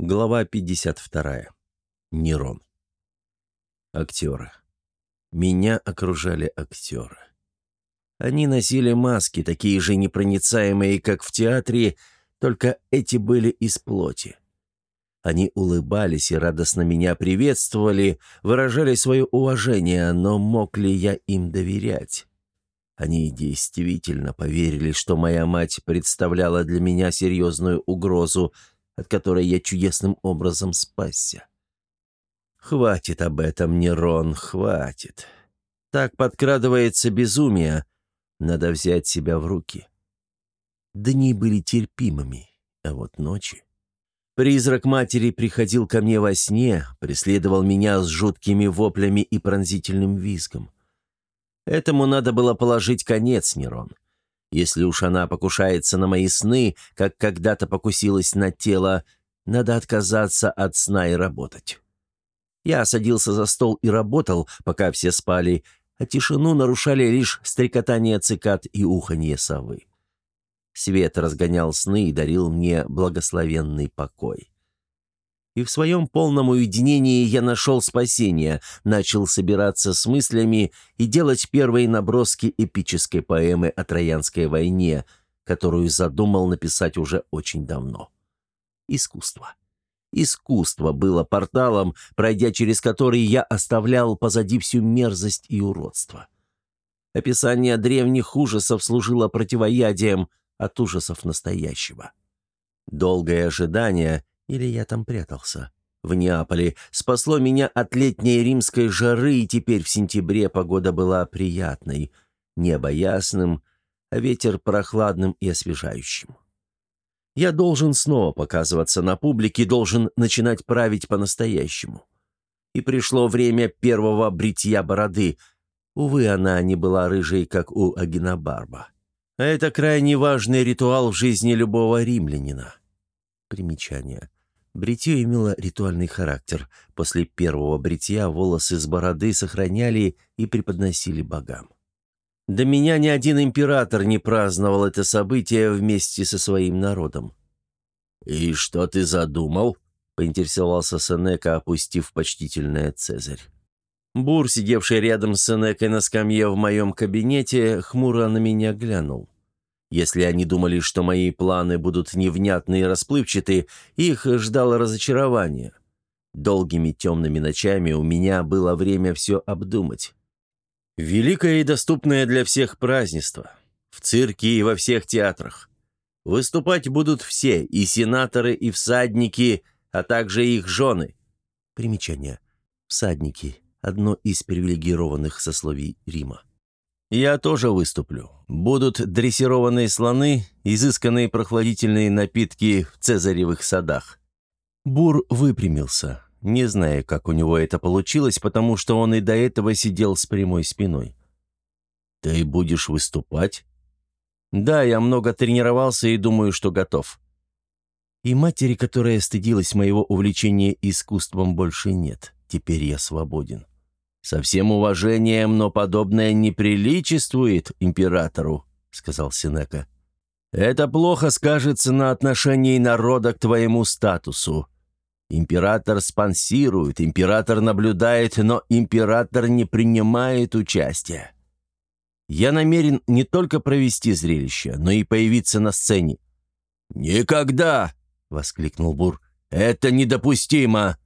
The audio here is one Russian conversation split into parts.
Глава 52. Нерон. Актеры. Меня окружали актеры. Они носили маски, такие же непроницаемые, как в театре, только эти были из плоти. Они улыбались и радостно меня приветствовали, выражали свое уважение, но мог ли я им доверять? Они действительно поверили, что моя мать представляла для меня серьезную угрозу – от которой я чудесным образом спасся. Хватит об этом, Нерон, хватит. Так подкрадывается безумие. Надо взять себя в руки. Дни были терпимыми, а вот ночи... Призрак матери приходил ко мне во сне, преследовал меня с жуткими воплями и пронзительным визгом. Этому надо было положить конец, Нерон. Если уж она покушается на мои сны, как когда-то покусилась на тело, надо отказаться от сна и работать. Я садился за стол и работал, пока все спали, а тишину нарушали лишь стрекотание цикад и уханье совы. Свет разгонял сны и дарил мне благословенный покой и в своем полном уединении я нашел спасение, начал собираться с мыслями и делать первые наброски эпической поэмы о Троянской войне, которую задумал написать уже очень давно. Искусство. Искусство было порталом, пройдя через который я оставлял позади всю мерзость и уродство. Описание древних ужасов служило противоядием от ужасов настоящего. Долгое ожидание — или я там прятался? В Неаполе спасло меня от летней римской жары, и теперь в сентябре погода была приятной. Небо ясным, а ветер прохладным и освежающим. Я должен снова показываться на публике, должен начинать править по-настоящему. И пришло время первого бритья бороды. Увы, она не была рыжей, как у Агинабарба. А это крайне важный ритуал в жизни любого римлянина. Примечание. Бритье имело ритуальный характер. После первого бритья волосы с бороды сохраняли и преподносили богам. До меня ни один император не праздновал это событие вместе со своим народом. «И что ты задумал?» — поинтересовался Сенека, опустив почтительное Цезарь. Бур, сидевший рядом с Сенекой на скамье в моем кабинете, хмуро на меня глянул. Если они думали, что мои планы будут невнятны и расплывчаты, их ждало разочарование. Долгими темными ночами у меня было время все обдумать. Великое и доступное для всех празднество. В цирке и во всех театрах. Выступать будут все, и сенаторы, и всадники, а также их жены. Примечание. Всадники – одно из привилегированных сословий Рима. Я тоже выступлю. Будут дрессированные слоны, изысканные прохладительные напитки в цезаревых садах». Бур выпрямился, не зная, как у него это получилось, потому что он и до этого сидел с прямой спиной. «Ты будешь выступать?» «Да, я много тренировался и думаю, что готов». И матери, которая стыдилась моего увлечения искусством, больше нет. Теперь я свободен. «Со всем уважением, но подобное не императору», — сказал Синека. «Это плохо скажется на отношении народа к твоему статусу. Император спонсирует, император наблюдает, но император не принимает участия. Я намерен не только провести зрелище, но и появиться на сцене». «Никогда!» — воскликнул Бур. «Это недопустимо!»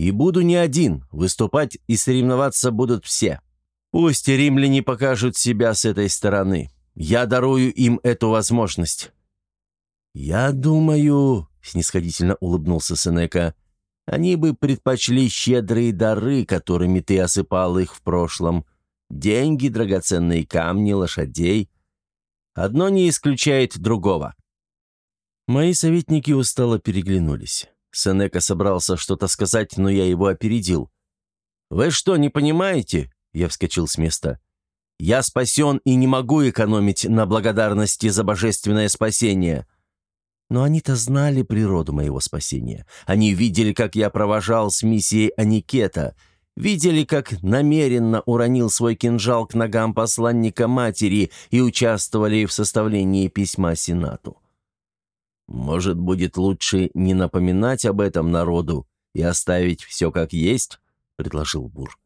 И буду не один, выступать и соревноваться будут все. Пусть римляне покажут себя с этой стороны. Я дарую им эту возможность». «Я думаю», — снисходительно улыбнулся Сенека, «они бы предпочли щедрые дары, которыми ты осыпал их в прошлом. Деньги, драгоценные камни, лошадей. Одно не исключает другого». Мои советники устало переглянулись. Сенека собрался что-то сказать, но я его опередил. «Вы что, не понимаете?» Я вскочил с места. «Я спасен и не могу экономить на благодарности за божественное спасение». Но они-то знали природу моего спасения. Они видели, как я провожал с миссией Аникета, видели, как намеренно уронил свой кинжал к ногам посланника матери и участвовали в составлении письма Сенату. Может, будет лучше не напоминать об этом народу и оставить все как есть?» — предложил Бур.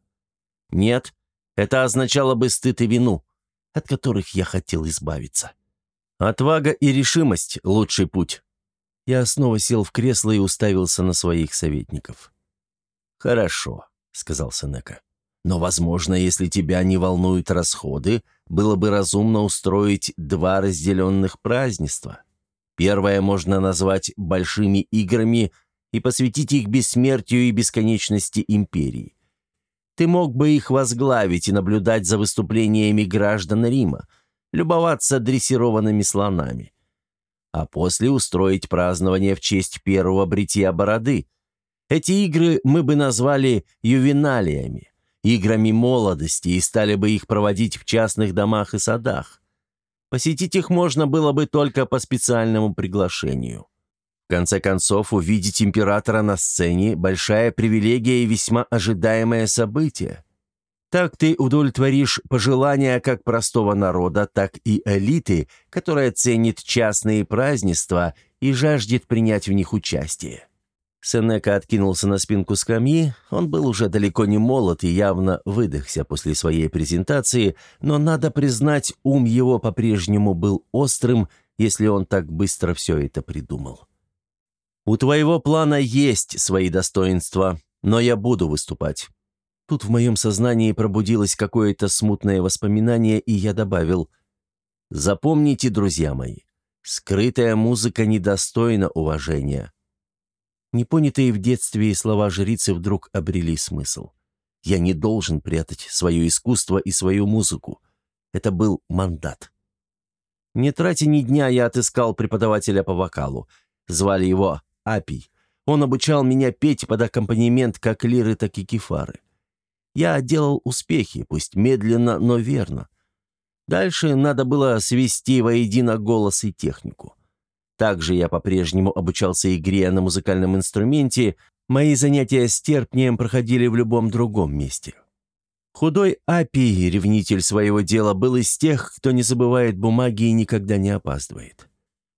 «Нет, это означало бы стыд и вину, от которых я хотел избавиться. Отвага и решимость — лучший путь». Я снова сел в кресло и уставился на своих советников. «Хорошо», — сказал Сенека. «Но, возможно, если тебя не волнуют расходы, было бы разумно устроить два разделенных празднества. Первое можно назвать «большими играми» и посвятить их бессмертию и бесконечности империи. Ты мог бы их возглавить и наблюдать за выступлениями граждан Рима, любоваться дрессированными слонами. А после устроить празднование в честь первого бритья бороды. Эти игры мы бы назвали ювеналиями, играми молодости, и стали бы их проводить в частных домах и садах. Посетить их можно было бы только по специальному приглашению. В конце концов, увидеть императора на сцене – большая привилегия и весьма ожидаемое событие. Так ты удовлетворишь пожелания как простого народа, так и элиты, которая ценит частные празднества и жаждет принять в них участие. Сенека откинулся на спинку скамьи. Он был уже далеко не молод и явно выдохся после своей презентации, но, надо признать, ум его по-прежнему был острым, если он так быстро все это придумал. «У твоего плана есть свои достоинства, но я буду выступать». Тут в моем сознании пробудилось какое-то смутное воспоминание, и я добавил «Запомните, друзья мои, скрытая музыка недостойна уважения». Непонятые в детстве слова жрицы вдруг обрели смысл. Я не должен прятать свое искусство и свою музыку. Это был мандат. Не тратя ни дня, я отыскал преподавателя по вокалу. Звали его Апий. Он обучал меня петь под аккомпанемент как лиры, так и кефары. Я делал успехи, пусть медленно, но верно. Дальше надо было свести воедино голос и технику. Также я по-прежнему обучался игре на музыкальном инструменте, мои занятия с терпнием проходили в любом другом месте. Худой Апи, ревнитель своего дела, был из тех, кто не забывает бумаги и никогда не опаздывает.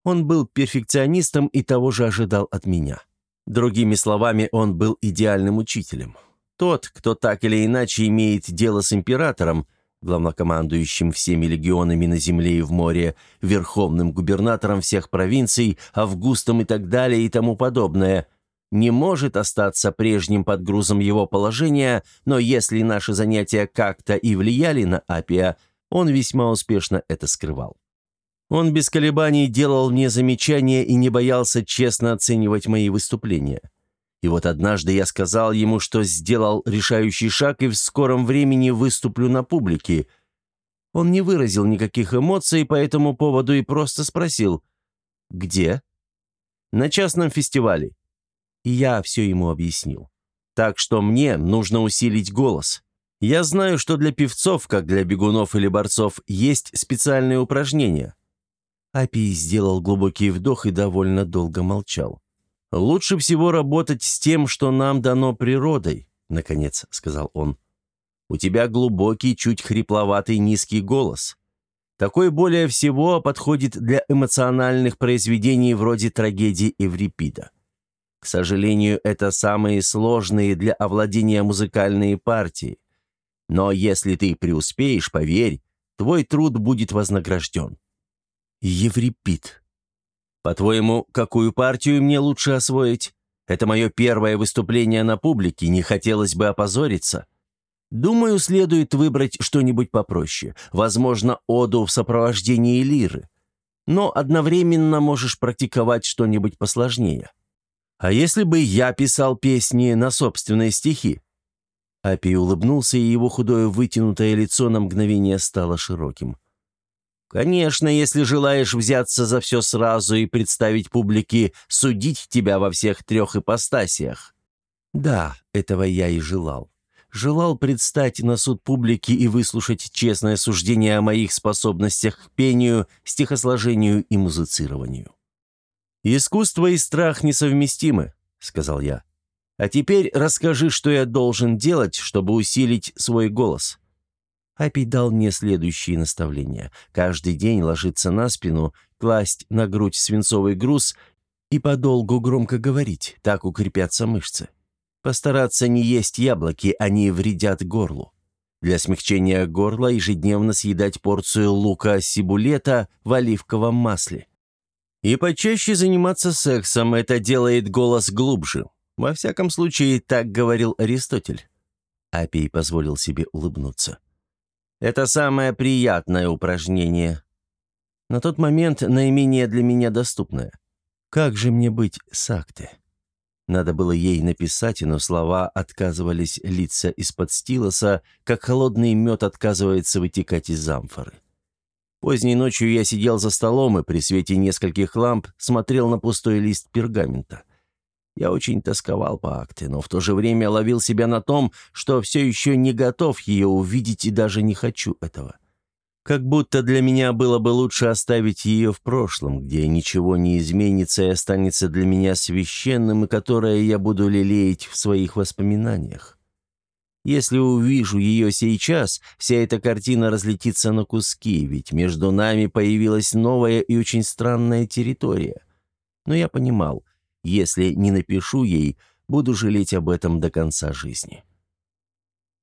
Он был перфекционистом и того же ожидал от меня. Другими словами, он был идеальным учителем. Тот, кто так или иначе имеет дело с императором, главнокомандующим всеми легионами на земле и в море, верховным губернатором всех провинций, Августом и так далее и тому подобное, не может остаться прежним под грузом его положения, но если наши занятия как-то и влияли на Апия, он весьма успешно это скрывал. Он без колебаний делал мне замечания и не боялся честно оценивать мои выступления. И вот однажды я сказал ему, что сделал решающий шаг и в скором времени выступлю на публике. Он не выразил никаких эмоций по этому поводу и просто спросил «Где?» «На частном фестивале». И я все ему объяснил. Так что мне нужно усилить голос. Я знаю, что для певцов, как для бегунов или борцов, есть специальные упражнения. Апий сделал глубокий вдох и довольно долго молчал. «Лучше всего работать с тем, что нам дано природой», — наконец сказал он. «У тебя глубокий, чуть хрипловатый низкий голос. Такой более всего подходит для эмоциональных произведений вроде трагедии Эврипида. К сожалению, это самые сложные для овладения музыкальные партии. Но если ты преуспеешь, поверь, твой труд будет вознагражден». Еврипид. По-твоему, какую партию мне лучше освоить? Это мое первое выступление на публике, не хотелось бы опозориться. Думаю, следует выбрать что-нибудь попроще. Возможно, оду в сопровождении лиры. Но одновременно можешь практиковать что-нибудь посложнее. А если бы я писал песни на собственные стихи? Апи улыбнулся, и его худое вытянутое лицо на мгновение стало широким. Конечно, если желаешь взяться за все сразу и представить публике судить тебя во всех трех ипостасиях. Да, этого я и желал. Желал предстать на суд публики и выслушать честное суждение о моих способностях к пению, стихосложению и музицированию. «Искусство и страх несовместимы», — сказал я. «А теперь расскажи, что я должен делать, чтобы усилить свой голос». Апий дал мне следующие наставления. Каждый день ложиться на спину, класть на грудь свинцовый груз и подолгу громко говорить, так укрепятся мышцы. Постараться не есть яблоки, они вредят горлу. Для смягчения горла ежедневно съедать порцию лука-сибулета в оливковом масле. И почаще заниматься сексом, это делает голос глубже. Во всяком случае, так говорил Аристотель. Апий позволил себе улыбнуться. Это самое приятное упражнение. На тот момент наименее для меня доступное. Как же мне быть с акты? Надо было ей написать, но слова отказывались литься из-под стилоса, как холодный мед отказывается вытекать из амфоры. Поздней ночью я сидел за столом и при свете нескольких ламп смотрел на пустой лист пергамента. Я очень тосковал по акте, но в то же время ловил себя на том, что все еще не готов ее увидеть и даже не хочу этого. Как будто для меня было бы лучше оставить ее в прошлом, где ничего не изменится и останется для меня священным, и которое я буду лелеять в своих воспоминаниях. Если увижу ее сейчас, вся эта картина разлетится на куски, ведь между нами появилась новая и очень странная территория. Но я понимал, если не напишу ей, буду жалеть об этом до конца жизни.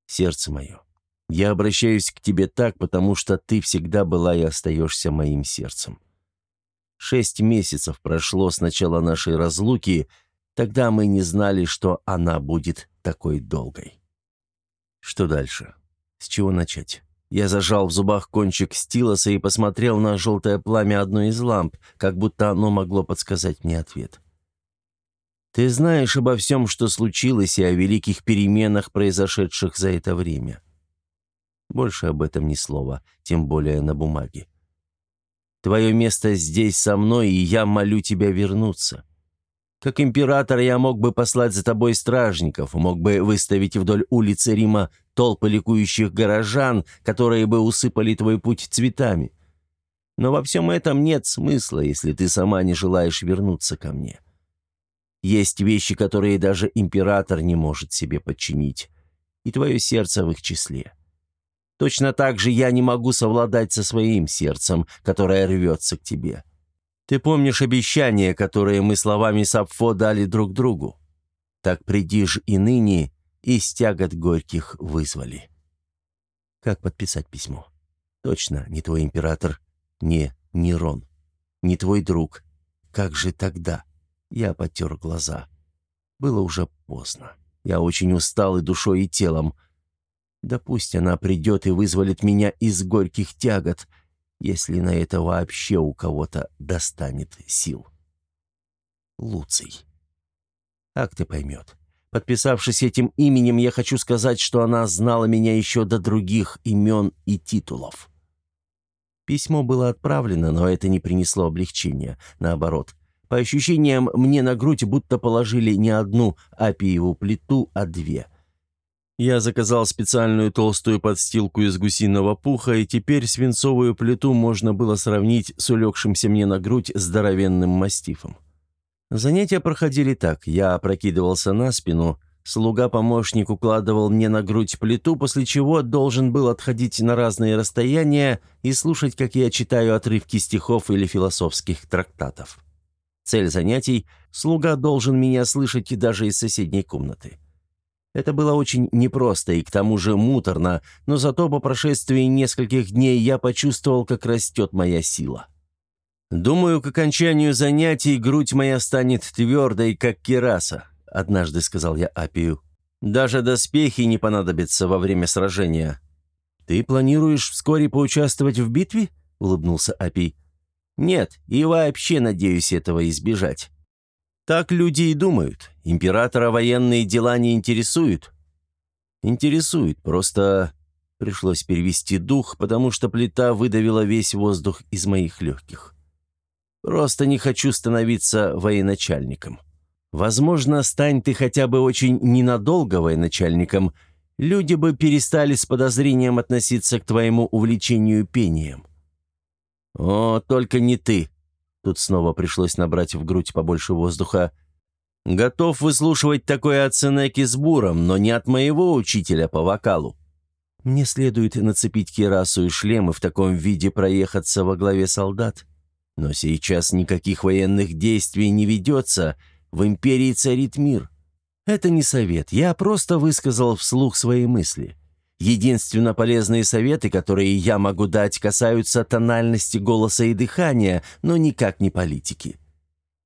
Сердце мое, я обращаюсь к тебе так, потому что ты всегда была и остаешься моим сердцем. Шесть месяцев прошло с начала нашей разлуки, тогда мы не знали, что она будет такой долгой. Что дальше? С чего начать? Я зажал в зубах кончик стилоса и посмотрел на желтое пламя одной из ламп, как будто оно могло подсказать мне ответ. Ты знаешь обо всем, что случилось, и о великих переменах, произошедших за это время. Больше об этом ни слова, тем более на бумаге. Твое место здесь со мной, и я молю тебя вернуться. Как император я мог бы послать за тобой стражников, мог бы выставить вдоль улицы Рима толпы ликующих горожан, которые бы усыпали твой путь цветами. Но во всем этом нет смысла, если ты сама не желаешь вернуться ко мне. Есть вещи, которые даже император не может себе подчинить, и твое сердце в их числе. Точно так же я не могу совладать со своим сердцем, которое рвется к тебе. Ты помнишь обещания, которые мы словами Сапфо дали друг другу? Так приди ж и ныне, и стягот горьких вызвали. Как подписать письмо? Точно, не твой император, не Нерон, не твой друг. Как же тогда? Я потер глаза. Было уже поздно. Я очень устал и душой, и телом. Да пусть она придет и вызволит меня из горьких тягот, если на это вообще у кого-то достанет сил. Луций. Как ты поймет. Подписавшись этим именем, я хочу сказать, что она знала меня еще до других имен и титулов. Письмо было отправлено, но это не принесло облегчения. Наоборот, по ощущениям, мне на грудь будто положили не одну апиеву плиту, а две — я заказал специальную толстую подстилку из гусиного пуха, и теперь свинцовую плиту можно было сравнить с улегшимся мне на грудь здоровенным мастифом. Занятия проходили так. Я опрокидывался на спину, слуга-помощник укладывал мне на грудь плиту, после чего должен был отходить на разные расстояния и слушать, как я читаю отрывки стихов или философских трактатов. Цель занятий – слуга должен меня слышать и даже из соседней комнаты. Это было очень непросто и к тому же муторно, но зато по прошествии нескольких дней я почувствовал, как растет моя сила. «Думаю, к окончанию занятий грудь моя станет твердой, как кераса», — однажды сказал я Апию. «Даже доспехи не понадобятся во время сражения». «Ты планируешь вскоре поучаствовать в битве?» — улыбнулся Апий. «Нет, и вообще надеюсь этого избежать. Так люди и думают. Императора военные дела не интересуют. Интересует, просто пришлось перевести дух, потому что плита выдавила весь воздух из моих легких. Просто не хочу становиться военачальником. Возможно, стань ты хотя бы очень ненадолго военачальником, люди бы перестали с подозрением относиться к твоему увлечению пением. О, только не ты. Тут снова пришлось набрать в грудь побольше воздуха. «Готов выслушивать такое от Сенеки с буром, но не от моего учителя по вокалу. Мне следует нацепить кирасу и шлем и в таком виде проехаться во главе солдат. Но сейчас никаких военных действий не ведется, в империи царит мир. Это не совет, я просто высказал вслух свои мысли. Единственно полезные советы, которые я могу дать, касаются тональности голоса и дыхания, но никак не политики.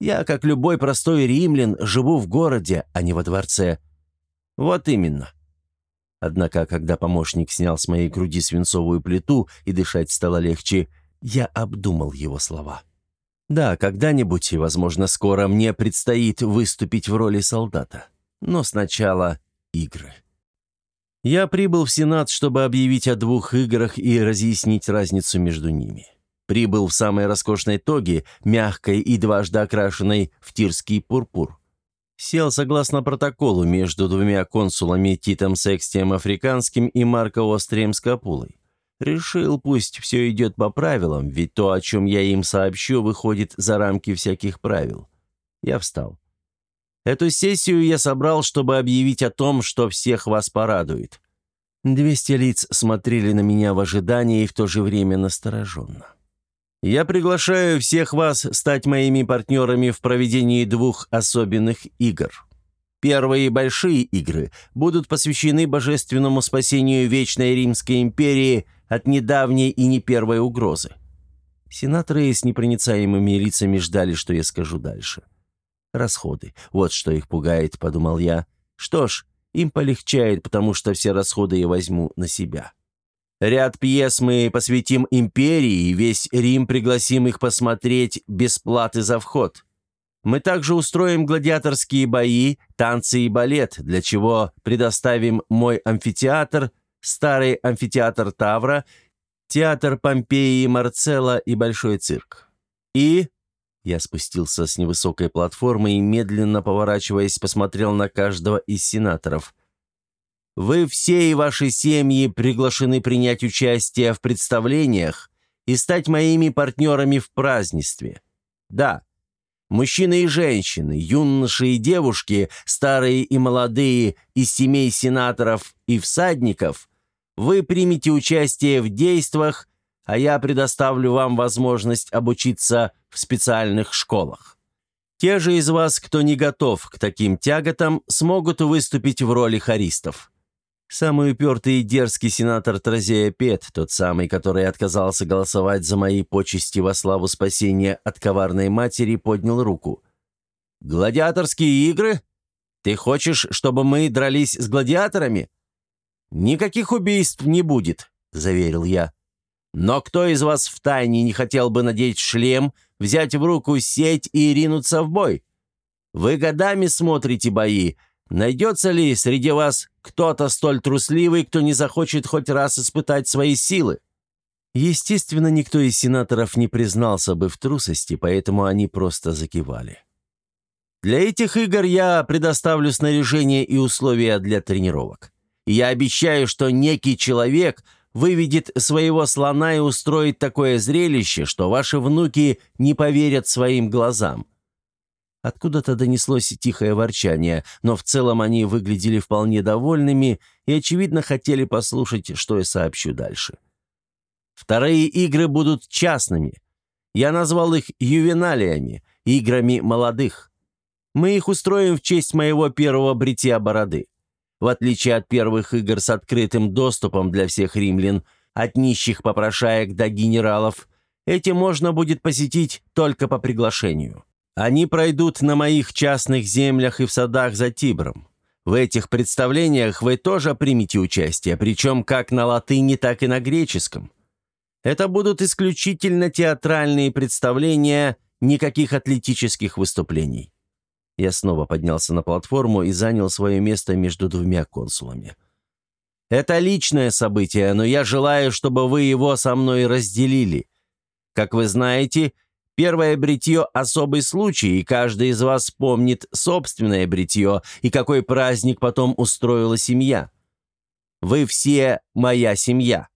Я, как любой простой римлян, живу в городе, а не во дворце. Вот именно. Однако, когда помощник снял с моей груди свинцовую плиту и дышать стало легче, я обдумал его слова. Да, когда-нибудь, и, возможно, скоро мне предстоит выступить в роли солдата. Но сначала игры. Я прибыл в Сенат, чтобы объявить о двух играх и разъяснить разницу между ними. Прибыл в самой роскошной тоге, мягкой и дважды окрашенной в тирский пурпур. Сел согласно протоколу между двумя консулами Титом Секстием Африканским и Марко Острием Скапулой. Решил, пусть все идет по правилам, ведь то, о чем я им сообщу, выходит за рамки всяких правил. Я встал. Эту сессию я собрал, чтобы объявить о том, что всех вас порадует. Двести лиц смотрели на меня в ожидании и в то же время настороженно. Я приглашаю всех вас стать моими партнерами в проведении двух особенных игр. Первые большие игры будут посвящены божественному спасению Вечной Римской империи – от недавней и не первой угрозы. Сенаторы с непроницаемыми лицами ждали, что я скажу дальше. Расходы. Вот что их пугает, подумал я. Что ж, им полегчает, потому что все расходы я возьму на себя. Ряд пьес мы посвятим империи, и весь Рим пригласим их посмотреть без платы за вход. Мы также устроим гладиаторские бои, танцы и балет, для чего предоставим мой амфитеатр старый амфитеатр Тавра, театр Помпеи и Марцелла и Большой цирк. И... Я спустился с невысокой платформы и, медленно поворачиваясь, посмотрел на каждого из сенаторов. «Вы все и ваши семьи приглашены принять участие в представлениях и стать моими партнерами в празднестве. Да, Мужчины и женщины, юноши и девушки, старые и молодые, из семей сенаторов и всадников, вы примете участие в действиях, а я предоставлю вам возможность обучиться в специальных школах. Те же из вас, кто не готов к таким тяготам, смогут выступить в роли хористов. Самый упертый и дерзкий сенатор Тразея Пет, тот самый, который отказался голосовать за мои почести во славу спасения от коварной матери, поднял руку. «Гладиаторские игры? Ты хочешь, чтобы мы дрались с гладиаторами?» «Никаких убийств не будет», — заверил я. «Но кто из вас втайне не хотел бы надеть шлем, взять в руку сеть и ринуться в бой? Вы годами смотрите бои, Найдется ли среди вас кто-то столь трусливый, кто не захочет хоть раз испытать свои силы? Естественно, никто из сенаторов не признался бы в трусости, поэтому они просто закивали. Для этих игр я предоставлю снаряжение и условия для тренировок. я обещаю, что некий человек выведет своего слона и устроит такое зрелище, что ваши внуки не поверят своим глазам. Откуда-то донеслось тихое ворчание, но в целом они выглядели вполне довольными и, очевидно, хотели послушать, что я сообщу дальше. Вторые игры будут частными. Я назвал их ювеналиями, играми молодых. Мы их устроим в честь моего первого бритья бороды. В отличие от первых игр с открытым доступом для всех римлян, от нищих попрошаек до генералов, эти можно будет посетить только по приглашению. Они пройдут на моих частных землях и в садах за Тибром. В этих представлениях вы тоже примете участие, причем как на латыни, так и на греческом. Это будут исключительно театральные представления, никаких атлетических выступлений. Я снова поднялся на платформу и занял свое место между двумя консулами. Это личное событие, но я желаю, чтобы вы его со мной разделили. Как вы знаете, Первое бритье – особый случай, и каждый из вас помнит собственное бритье и какой праздник потом устроила семья. Вы все моя семья.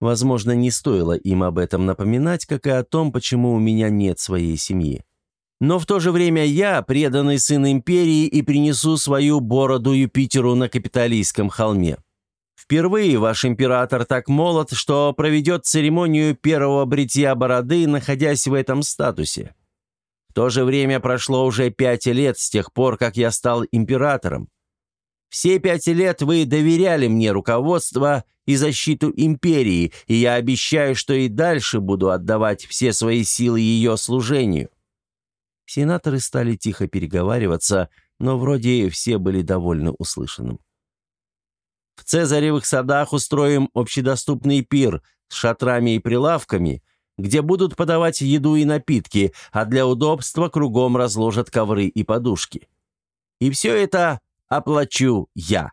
Возможно, не стоило им об этом напоминать, как и о том, почему у меня нет своей семьи. Но в то же время я преданный сын империи и принесу свою бороду Юпитеру на капиталистском холме. Впервые ваш император так молод, что проведет церемонию первого бритья бороды, находясь в этом статусе. В то же время прошло уже пять лет с тех пор, как я стал императором. Все пять лет вы доверяли мне руководство и защиту империи, и я обещаю, что и дальше буду отдавать все свои силы ее служению». Сенаторы стали тихо переговариваться, но вроде все были довольны услышанным. В Цезаревых садах устроим общедоступный пир с шатрами и прилавками, где будут подавать еду и напитки, а для удобства кругом разложат ковры и подушки. И все это оплачу я.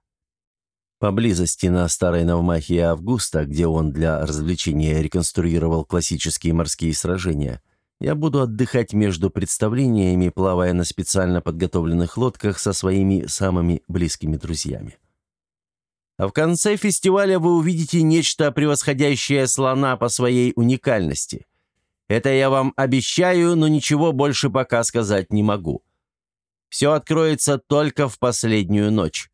Поблизости на Старой Навмахе Августа, где он для развлечения реконструировал классические морские сражения, я буду отдыхать между представлениями, плавая на специально подготовленных лодках со своими самыми близкими друзьями. А в конце фестиваля вы увидите нечто превосходящее слона по своей уникальности. Это я вам обещаю, но ничего больше пока сказать не могу. Все откроется только в последнюю ночь.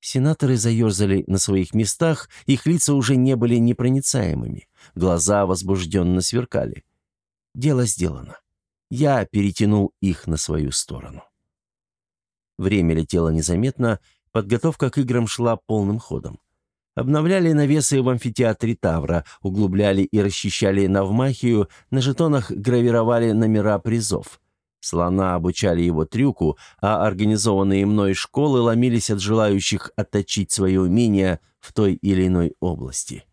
Сенаторы заерзали на своих местах, их лица уже не были непроницаемыми, глаза возбужденно сверкали. Дело сделано. Я перетянул их на свою сторону. Время летело незаметно, подготовка к играм шла полным ходом. Обновляли навесы в амфитеатре Тавра, углубляли и расчищали навмахию, на жетонах гравировали номера призов – Слона обучали его трюку, а организованные мной школы ломились от желающих отточить свое умение в той или иной области.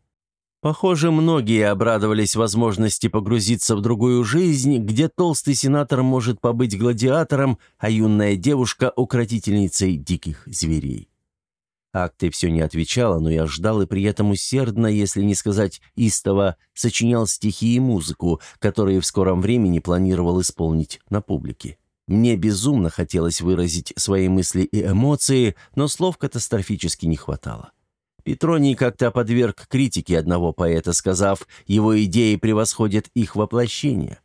Похоже, многие обрадовались возможности погрузиться в другую жизнь, где толстый сенатор может побыть гладиатором, а юная девушка – укротительницей диких зверей. Акты все не отвечала, но я ждал и при этом усердно, если не сказать истово, сочинял стихи и музыку, которые в скором времени планировал исполнить на публике. Мне безумно хотелось выразить свои мысли и эмоции, но слов катастрофически не хватало. Петроний как-то подверг критике одного поэта, сказав, его идеи превосходят их воплощение.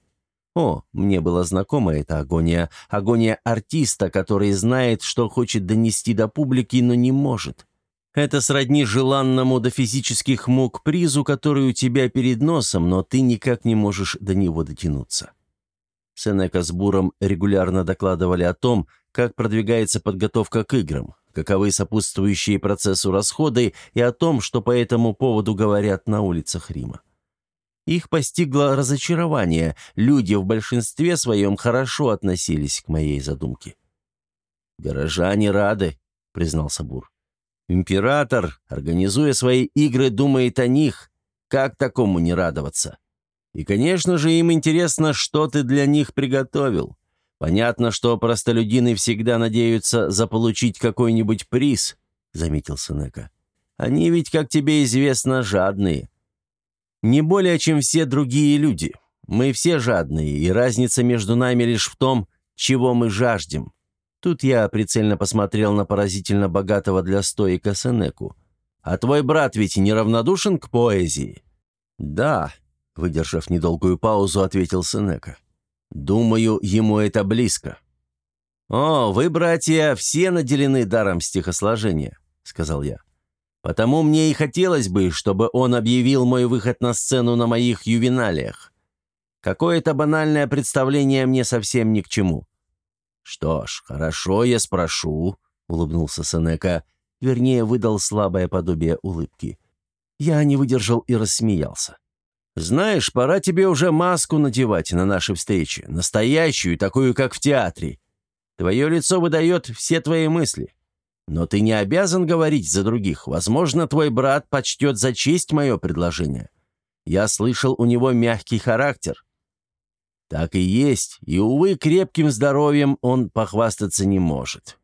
О, мне была знакома эта агония. Агония артиста, который знает, что хочет донести до публики, но не может. Это сродни желанному до физических мук призу, который у тебя перед носом, но ты никак не можешь до него дотянуться. Сенека с Буром регулярно докладывали о том, как продвигается подготовка к играм, каковы сопутствующие процессу расходы и о том, что по этому поводу говорят на улицах Рима. Их постигло разочарование, люди в большинстве своем хорошо относились к моей задумке. «Горожане рады», — признался Бур. «Император, организуя свои игры, думает о них. Как такому не радоваться? И, конечно же, им интересно, что ты для них приготовил. Понятно, что простолюдины всегда надеются заполучить какой-нибудь приз», — заметил Сенека. «Они ведь, как тебе известно, жадные». Не более, чем все другие люди. Мы все жадные, и разница между нами лишь в том, чего мы жаждем. Тут я прицельно посмотрел на поразительно богатого для стоика Сенеку. «А твой брат ведь неравнодушен к поэзии?» «Да», — выдержав недолгую паузу, ответил Сенека. «Думаю, ему это близко». «О, вы, братья, все наделены даром стихосложения», — сказал я. Потому мне и хотелось бы, чтобы он объявил мой выход на сцену на моих ювеналиях. Какое-то банальное представление мне совсем ни к чему». «Что ж, хорошо, я спрошу», — улыбнулся Сенека, вернее, выдал слабое подобие улыбки. Я не выдержал и рассмеялся. «Знаешь, пора тебе уже маску надевать на наши встречи, настоящую, такую, как в театре. Твое лицо выдает все твои мысли. Но ты не обязан говорить за других. Возможно, твой брат почтет за честь мое предложение. Я слышал, у него мягкий характер». «Так и есть, и, увы, крепким здоровьем он похвастаться не может».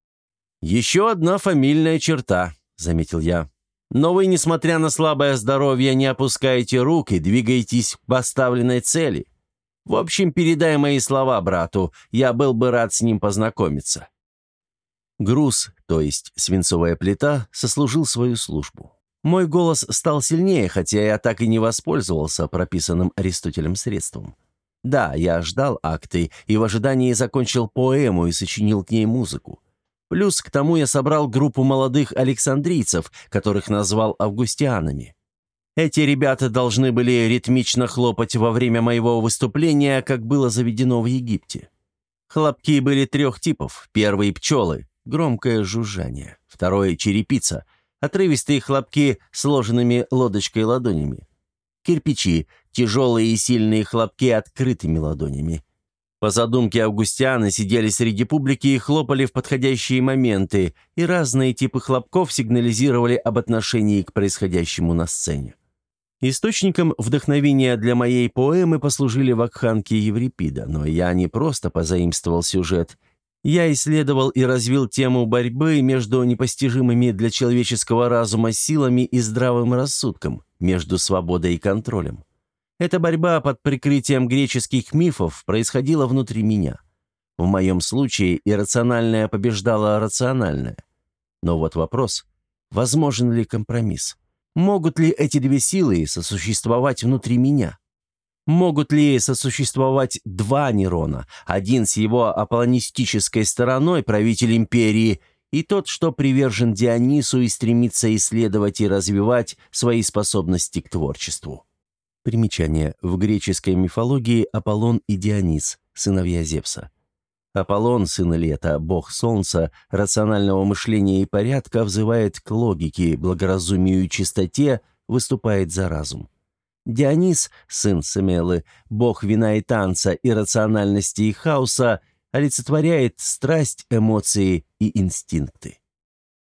«Еще одна фамильная черта», — заметил я. «Но вы, несмотря на слабое здоровье, не опускаете рук и двигаетесь к поставленной цели. В общем, передай мои слова брату, я был бы рад с ним познакомиться». Груз, то есть свинцовая плита, сослужил свою службу. Мой голос стал сильнее, хотя я так и не воспользовался прописанным Аристотелем средством. Да, я ждал акты и в ожидании закончил поэму и сочинил к ней музыку. Плюс к тому я собрал группу молодых александрийцев, которых назвал августианами. Эти ребята должны были ритмично хлопать во время моего выступления, как было заведено в Египте. Хлопки были трех типов. Первый – пчелы, громкое жужжание. Второй – черепица, отрывистые хлопки сложенными лодочкой ладонями. Кирпичи, тяжелые и сильные хлопки открытыми ладонями. По задумке Августиана сидели среди публики и хлопали в подходящие моменты, и разные типы хлопков сигнализировали об отношении к происходящему на сцене. Источником вдохновения для моей поэмы послужили вакханки Еврипида, но я не просто позаимствовал сюжет. Я исследовал и развил тему борьбы между непостижимыми для человеческого разума силами и здравым рассудком, между свободой и контролем. Эта борьба под прикрытием греческих мифов происходила внутри меня. В моем случае иррациональное побеждало рациональное. Но вот вопрос, возможен ли компромисс? Могут ли эти две силы сосуществовать внутри меня? Могут ли сосуществовать два Нерона, один с его аполлонистической стороной, правитель империи, и тот, что привержен Дионису и стремится исследовать и развивать свои способности к творчеству? Примечание. В греческой мифологии Аполлон и Дионис, сыновья Зевса. Аполлон, сын лета, бог солнца, рационального мышления и порядка, взывает к логике, благоразумию и чистоте, выступает за разум. Дионис, сын Семелы, бог вина и танца, иррациональности и хаоса, олицетворяет страсть, эмоции и инстинкты.